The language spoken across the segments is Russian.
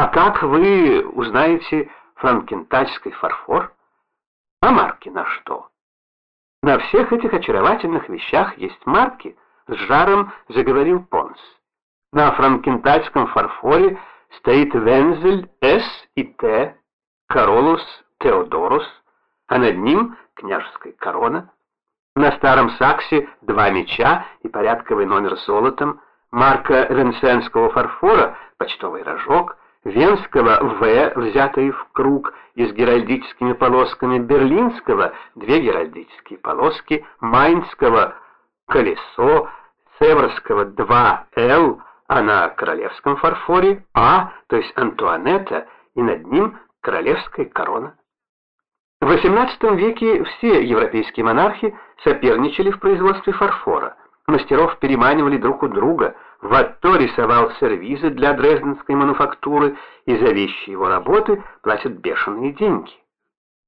А как вы узнаете франкентальский фарфор? А марки на что? На всех этих очаровательных вещах есть марки, с жаром заговорил Понс. На франкентальском фарфоре стоит вензель С и Т, Королус Теодорус, а над ним княжеская корона. На старом саксе два меча и порядковый номер золотом, марка венсенского фарфора, почтовый рожок, венского В, взятые в круг и с геральдическими полосками, берлинского две геральдические полоски, майнского колесо, северского 2Л, а на королевском фарфоре А, то есть Антуанетта, и над ним королевская корона. В XVIII веке все европейские монархи соперничали в производстве фарфора. Мастеров переманивали друг у друга. Ватто рисовал сервизы для дрезденской мануфактуры, и за вещи его работы платят бешеные деньги.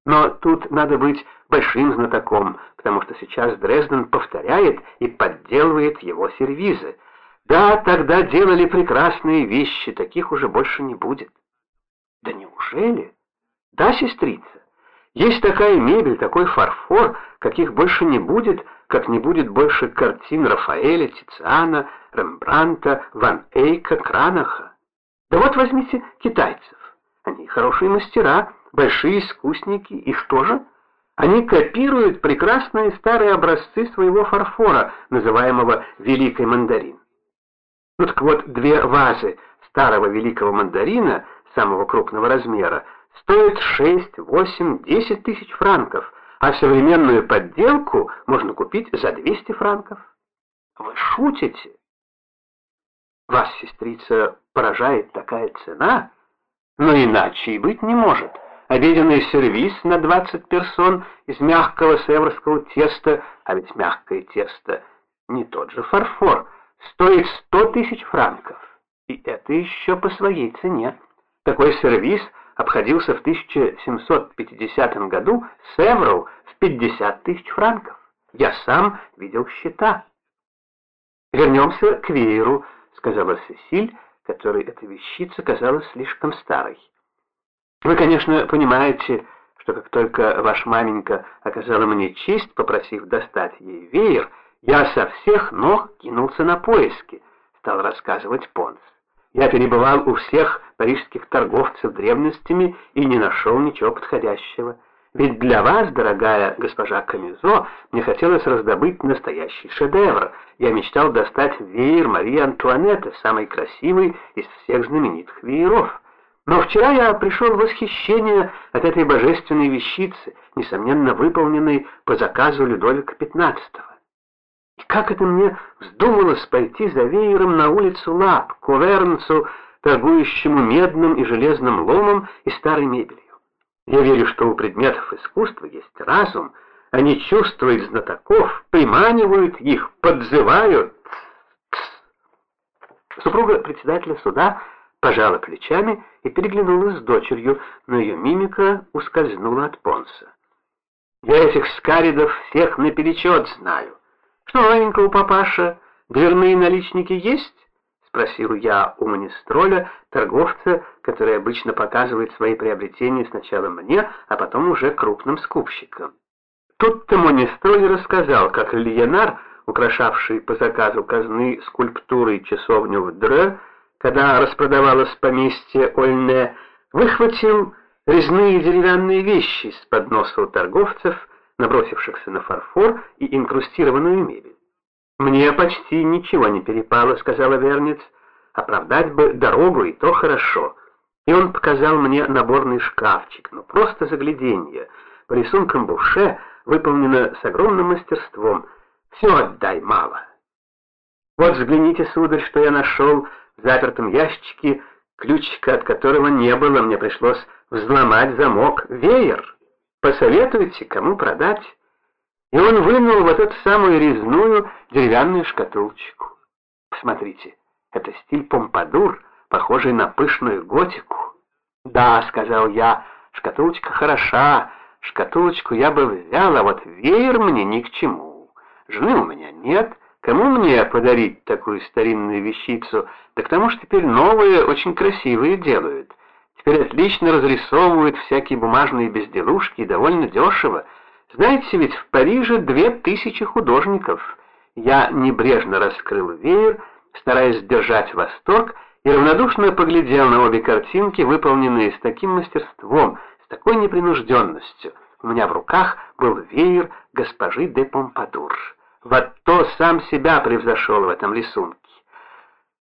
Но тут надо быть большим знатоком, потому что сейчас Дрезден повторяет и подделывает его сервизы. Да, тогда делали прекрасные вещи, таких уже больше не будет. Да неужели? Да, сестрица? Есть такая мебель, такой фарфор, каких больше не будет, как не будет больше картин Рафаэля, Тициана, Рембранта, Ван Эйка, Кранаха. Да вот возьмите китайцев. Они хорошие мастера, большие искусники, и что же? Они копируют прекрасные старые образцы своего фарфора, называемого «Великий мандарин». Ну так вот, две вазы старого великого мандарина, самого крупного размера, стоят 6, 8, 10 тысяч франков, а современную подделку можно купить за 200 франков. Вы шутите? Вас, сестрица, поражает такая цена? Но иначе и быть не может. Обеденный сервиз на 20 персон из мягкого северского теста, а ведь мягкое тесто не тот же фарфор, стоит 100 тысяч франков. И это еще по своей цене. Такой сервиз обходился в 1750 году Севру в 50 тысяч франков. Я сам видел счета. «Вернемся к вееру», — сказала Сесиль, которой эта вещица казалась слишком старой. Вы, конечно, понимаете, что как только ваш маменька оказала мне честь, попросив достать ей веер, я со всех ног кинулся на поиски, стал рассказывать Понс. Я перебывал у всех парижских торговцев древностями и не нашел ничего подходящего. Ведь для вас, дорогая госпожа Камизо, мне хотелось раздобыть настоящий шедевр. Я мечтал достать веер Марии Антуанетты, самый красивый из всех знаменитых вееров. Но вчера я пришел в восхищение от этой божественной вещицы, несомненно выполненной по заказу Людовика XV. Как это мне вздумалось пойти за веером на улицу Лап, к Увернцу, торгующему медным и железным ломом и старой мебелью. Я верю, что у предметов искусства есть разум, они чувствуют знатоков, приманивают их, подзывают. Супруга председателя суда пожала плечами и переглянулась с дочерью, но ее мимика ускользнула от Понса. «Я этих скаридов всех наперечет знаю. Что новенького, папаша, дверные наличники есть?» Спросил я у манистроля, торговца, который обычно показывает свои приобретения сначала мне, а потом уже крупным скупщикам. Тут-то манистроль рассказал, как Льенар, украшавший по заказу казны скульптурой часовню в Дре, когда распродавалось поместье Ольне, выхватил резные деревянные вещи с подноса у торговцев, набросившихся на фарфор и инкрустированную мебель. «Мне почти ничего не перепало», — сказала Верниц. «Оправдать бы дорогу, и то хорошо». И он показал мне наборный шкафчик, ну просто загляденье. По рисункам Буше выполнено с огромным мастерством. Все отдай мало. Вот взгляните, сударь, что я нашел в запертом ящике, ключика от которого не было, мне пришлось взломать замок. Веер. Посоветуйте, кому продать. И он вынул вот эту самую резную деревянную шкатулочку. Посмотрите, это стиль помпадур, похожий на пышную готику. «Да», — сказал я, — «шкатулочка хороша, шкатулочку я бы взял, а вот веер мне ни к чему. Жены у меня нет, Кому мне подарить такую старинную вещицу? Да к тому же теперь новые, очень красивые делают. Теперь отлично разрисовывают всякие бумажные безделушки и довольно дешево. Знаете, ведь в Париже две тысячи художников. Я небрежно раскрыл веер, стараясь сдержать восторг, и равнодушно поглядел на обе картинки, выполненные с таким мастерством, с такой непринужденностью. У меня в руках был веер госпожи де Помпадур. Вот то сам себя превзошел в этом рисунке.